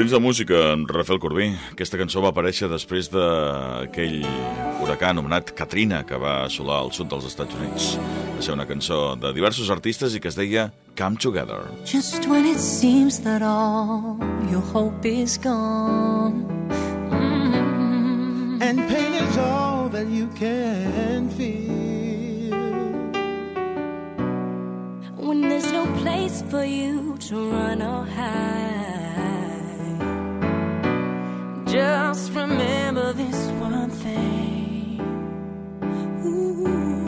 Temps de música amb Rafael Corbí. Aquesta cançó va aparèixer després d'aquell huracà anomenat Katrina que va assolar al sud dels Estats Units. Va ser una cançó de diversos artistes i que es deia Come Together. Just when it seems that all your hope is gone mm. And pain is all that you can feel When there's no place for you to run or hide Just remember this one thing. Ooh.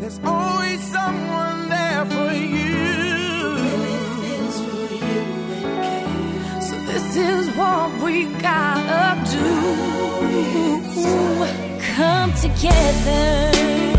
There's always someone there for you. So this is what we gotta do. Come together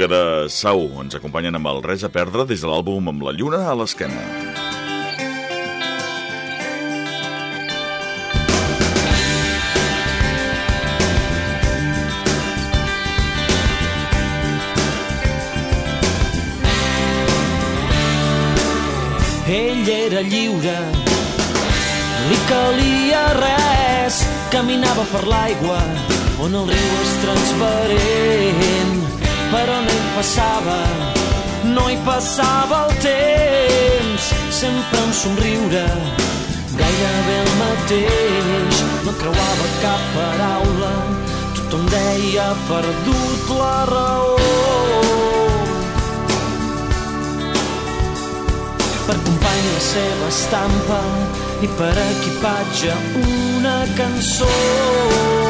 música de Sau. Ens acompanyen amb el Res a perdre des de l'àlbum Amb la lluna a l'esquena. Ell era lliure, li calia res, caminava per l'aigua on el riu és transparent per on ell passava, no hi passava el temps, sempre un somriure, gairebé el mateix, no creuava cap paraula, tothom deia perdut la raó. per company la seva estampa i per equipatge una cançó.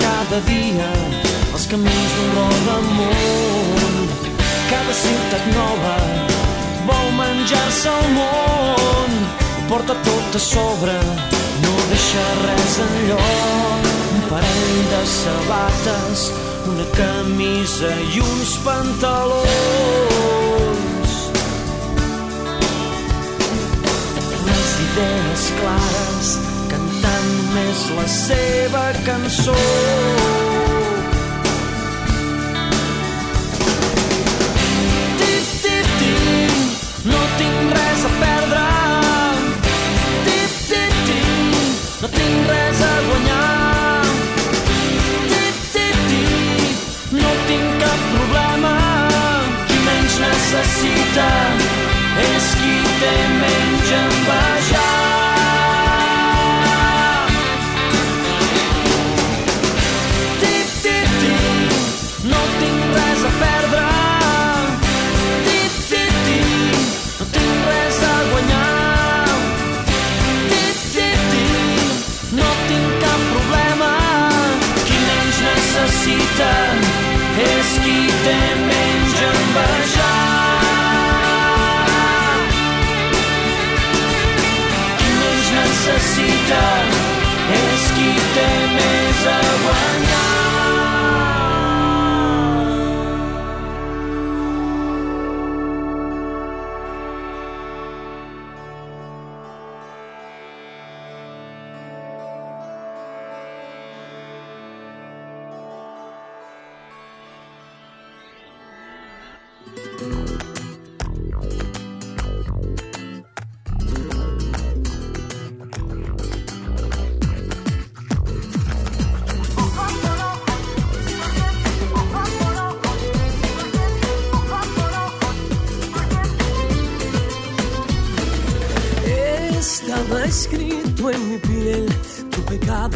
cada dia els camins d'un rol amunt. Cada ciutat nova vol menjar-se el món. Ho porta tot a sobre, no deixa res enlloc. Un parell de sabates, una camisa i uns pantalons. Les idees clares, més la seva cançó.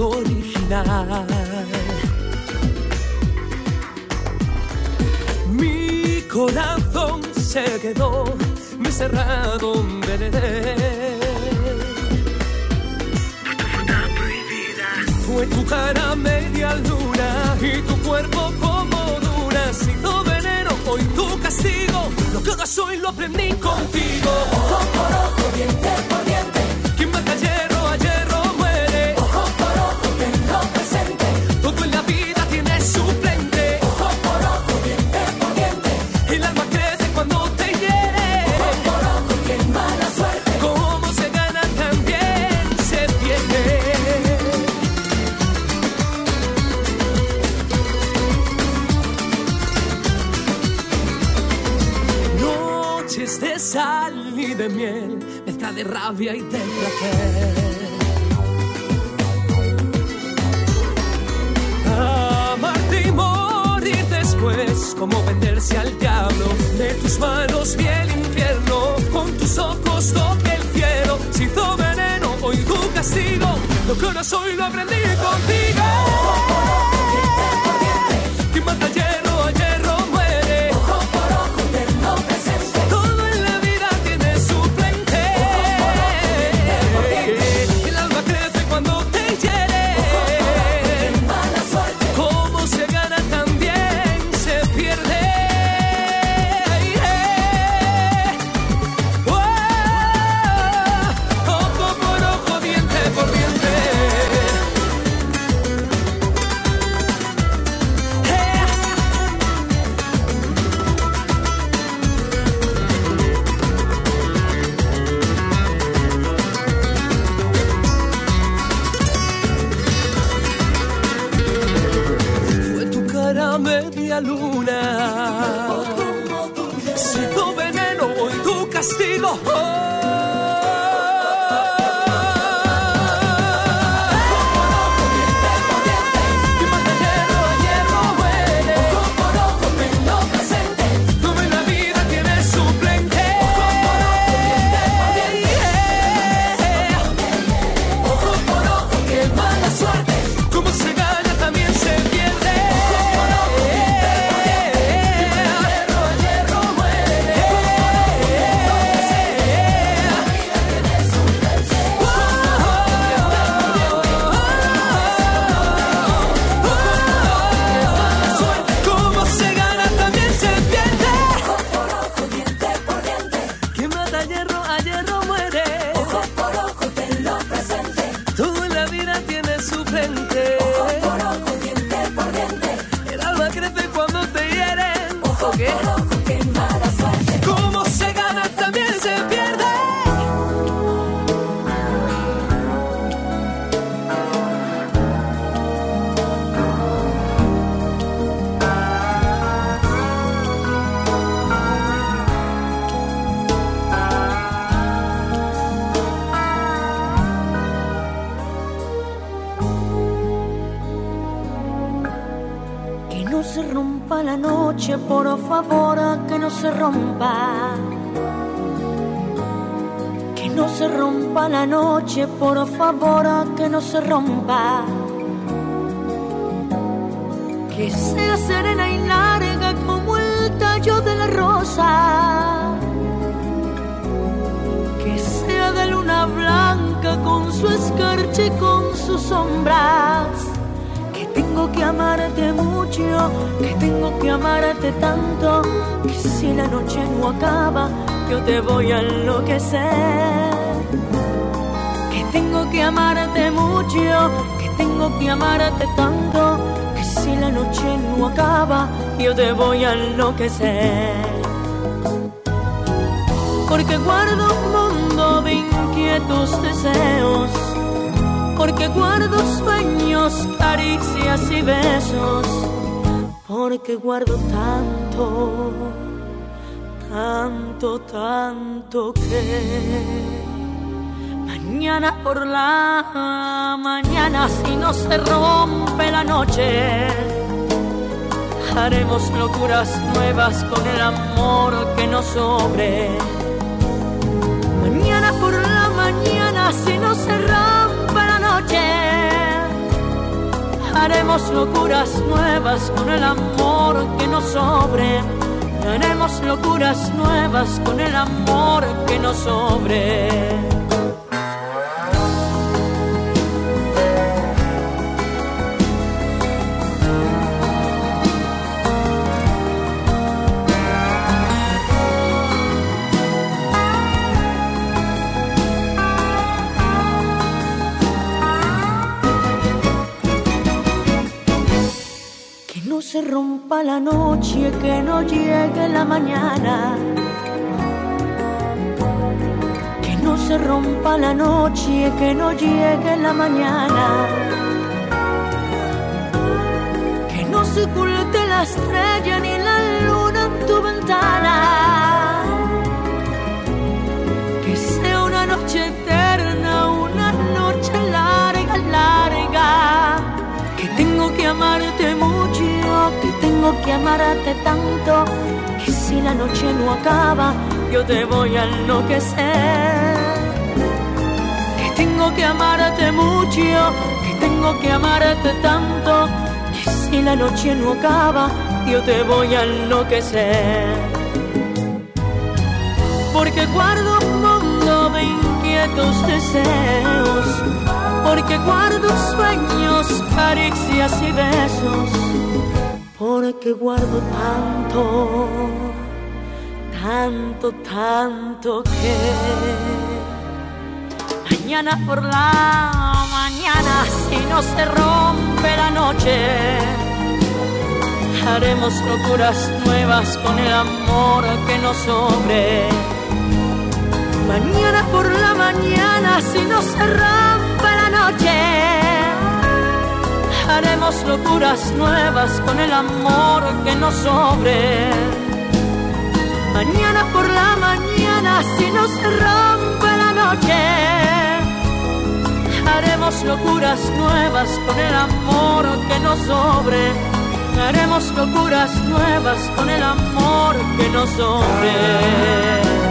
original. Mi corazón se quedó, me cerrado un. Fue tu cara media luna y tu cuerpo como dura. Sido veneno, hoy tu castigo. Lo que ahora soy lo aprendí contigo. La noche, por favor, que no se rompa. Que no se rompa la noche, por favor, que no se rompa. Que sea serena y larga como el tallo de la rosa. Que sea de luna blanca con su escarcha y con sus sombras tengo que amarte mucho, que tengo que amarte tanto, que si la noche no acaba, yo te voy a enloquecer. Que tengo que amarte mucho, que tengo que amarte tanto, que si la noche no acaba, yo te voy a enloquecer. Porque guardo un mundo de inquietos deseos porque guardo sueños, caricias y besos, porque guardo tanto, tanto, tanto que mañana por la mañana, si no se rompe la noche, haremos locuras nuevas con el amor que nos sobre. Mañana por la mañana, si no se rompe haremos locuras nuevas con el amor que nos sobre. Haremos locuras nuevas con el amor que nos sobre. La noche, que no llegue la mañana. Que no se rompa la noche, que no llegue la mañana. Que no se oculte la estrella ni la luna en tu ventana. Que sea una noche eterna, una noche larga, larga. Que tengo que que tengo que amarte tanto, que si la noche no acaba, yo te voy a enloquecer. Que tengo que amarte mucho, que tengo que amarte tanto, que si la noche no acaba, yo te voy a enloquecer porque guardo un mundo de inquietos deseos, porque guardo sueños, caricias y besos, porque guardo tanto, tanto, tanto que mañana por la mañana, si no se rompe la noche, haremos locuras nuevas con el amor que nos sobre. Mañana por la mañana, si no se rompe la noche, Haremos locuras nuevas con el amor que nos sobre. Mañana por la mañana, si no se rompe la noche, haremos locuras nuevas con el amor que nos sobre. Haremos locuras nuevas con el amor que nos sobre.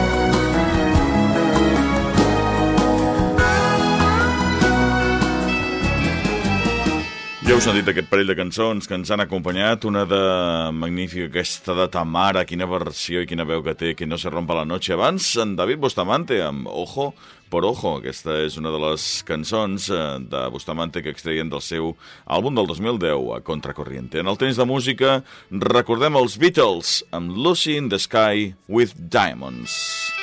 Ja han dit aquest parell de cançons que ens han acompanyat, una de magnífica, aquesta de Tamara, quina versió i quina veu que té, que no se rompa la noche. Abans, en David Bustamante, amb Ojo por Ojo, aquesta és una de les cançons eh, de Bustamante que extreien del seu àlbum del 2010, a Contracorriente. En el temps de música, recordem els Beatles, amb Lucy in the Sky with Diamonds.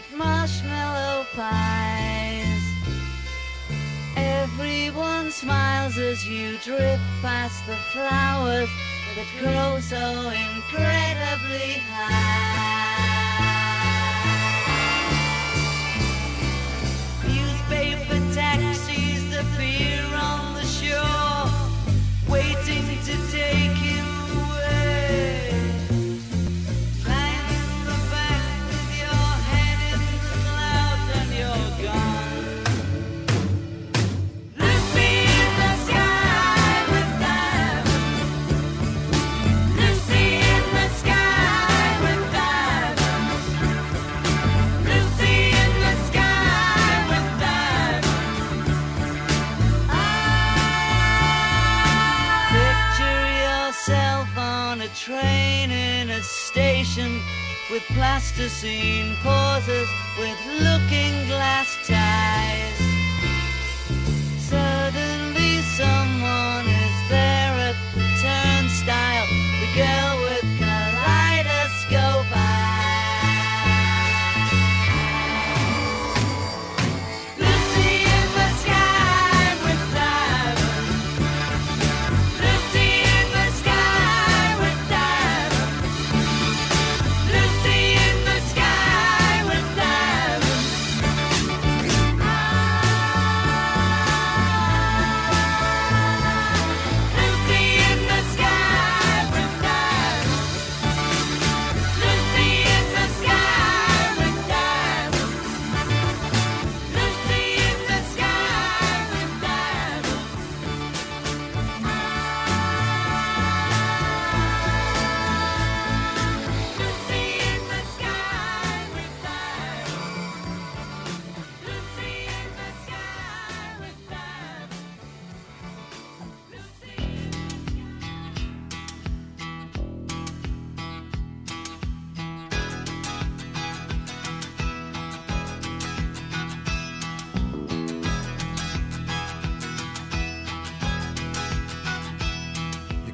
Eat marshmallow pies. Everyone smiles as you drift past the flowers that grow so incredibly high. With plasticine pauses with looking glass ties.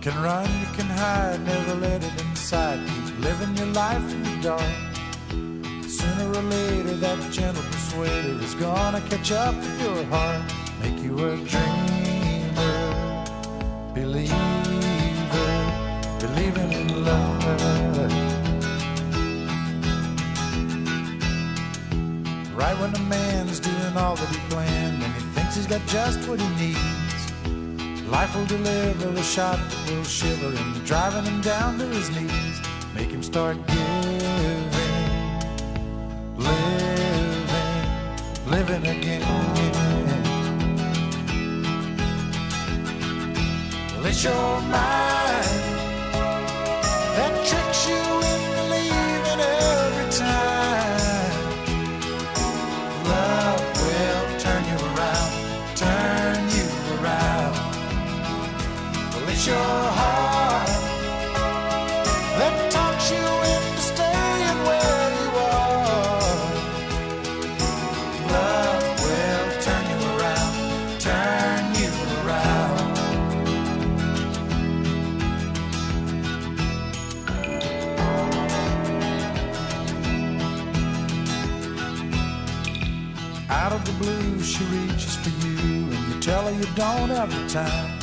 Can run, you can hide, never let it inside. Keep living your life in the dark. Sooner or later, that gentle persuader is gonna catch up with your heart. Make you a dreamer, believer, believing in love. Right when a man's doing all that he planned, and he thinks he's got just what he needs. Life will deliver a shot that will shiver him, driving him down to his knees. Make him start giving, living, living again. It's your mind don't have the time.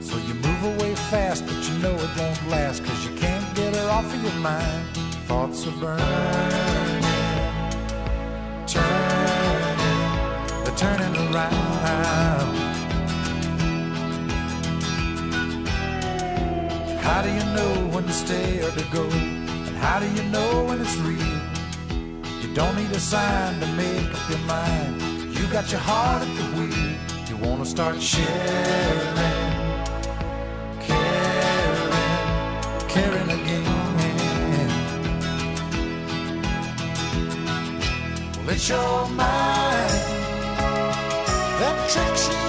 So you move away fast, but you know it won't last, cause you can't get her off of your mind. Thoughts are burning, turning, they're turning around. How do you know when to stay or to go? And how do you know when it's real? You don't need a sign to make up your mind. You got your heart at the wheel. You wanna start sharing, caring, caring again. Well, it's your mind that tricks you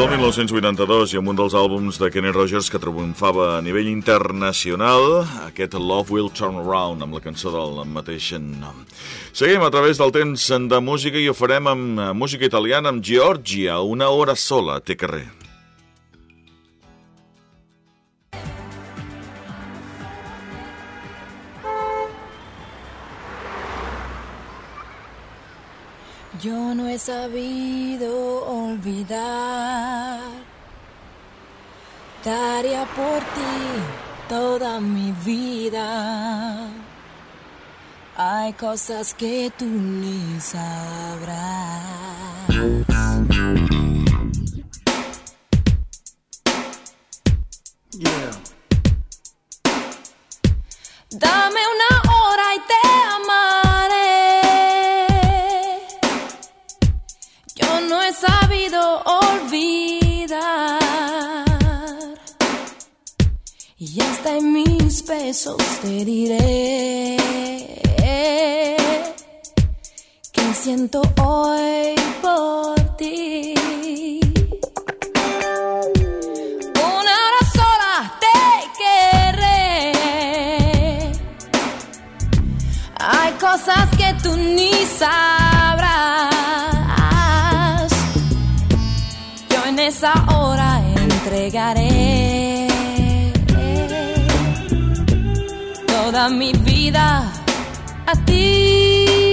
del 1982 i amb un dels àlbums de Kenny Rogers que triomfava a nivell internacional, aquest Love Will Turn Around, amb la cançó del mateix nom. Seguim a través del temps de música i ho farem amb música italiana, amb Georgia, una hora sola té carrer. Yo no he sabido olvidar. Daría por ti toda mi vida. Hay cosas que tú ni sabrás. En mis besos te diré que siento hoy por ti. Una hora sola te querré. Hay cosas que tú ni sabrás. Yo en esa hora entregaré toda mi vida a ti.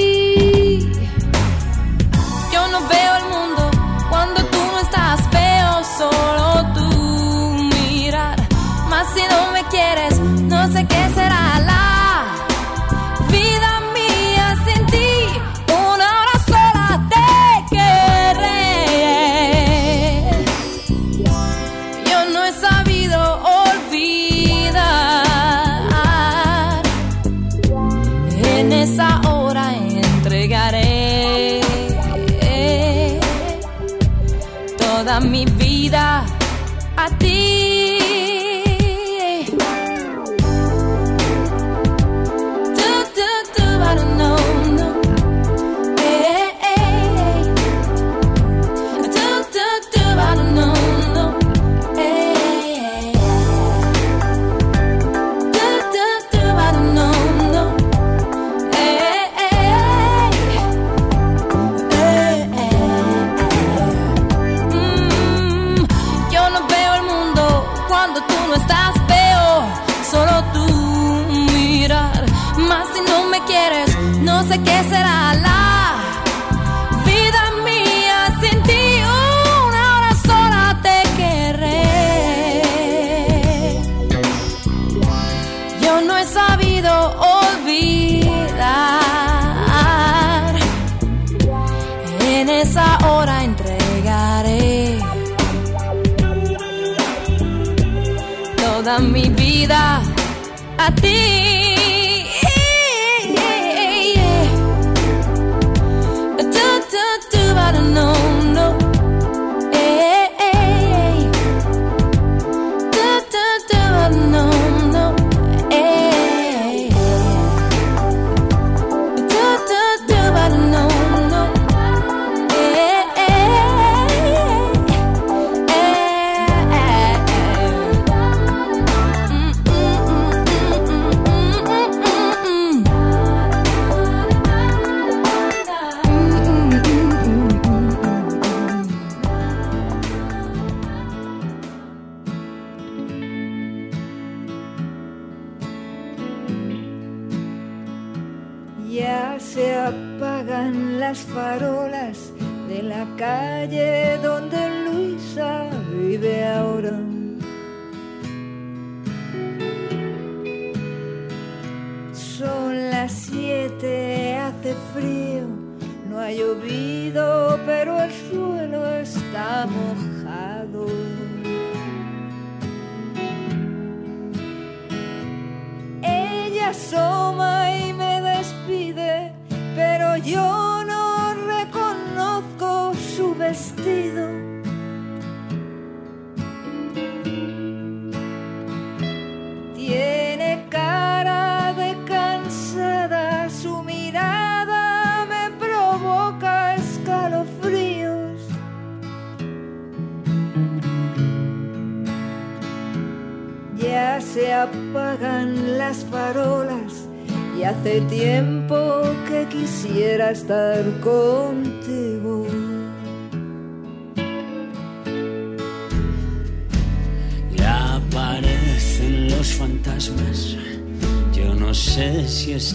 amor.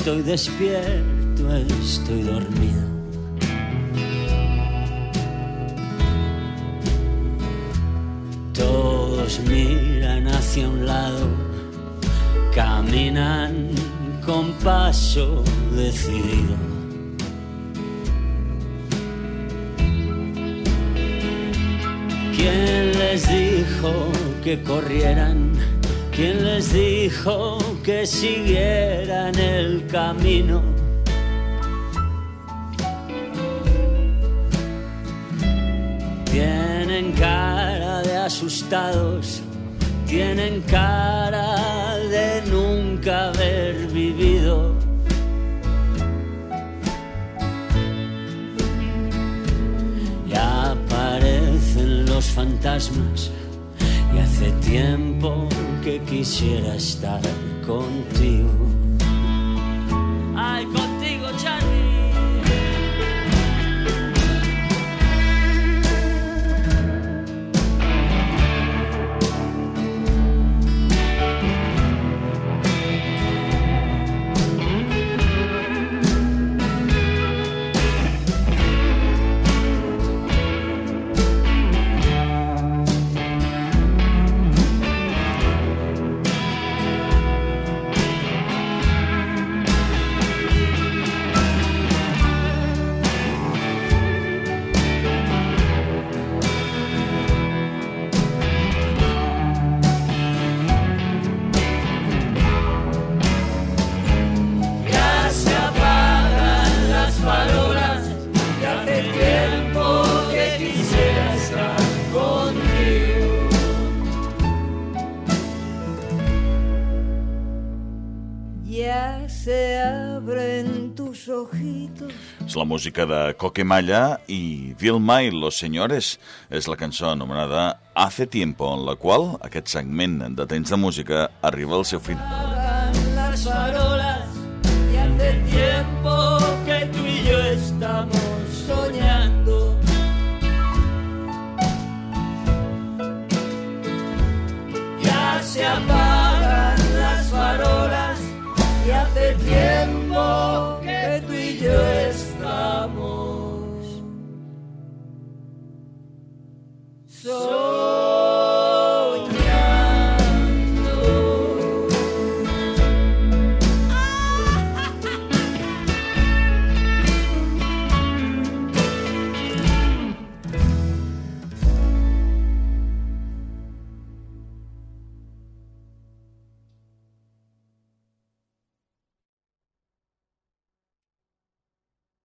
Estoy despierto, estoy dormido. Todos miran hacia un lado, caminan con paso decidido. ¿Quién les dijo que corrieran? ¿Quién les dijo que siguiera el camino. Tienen cara de asustados, tienen cara de nunca haber vivido. Ya aparecen los fantasmas y hace tiempo que quisiera estar contigo. música de Coque Malla i Vilma y los señores és la cançó anomenada Hace tiempo, en la qual aquest segment de temps de música arriba al seu final. Las farolas y hace tiempo Oh.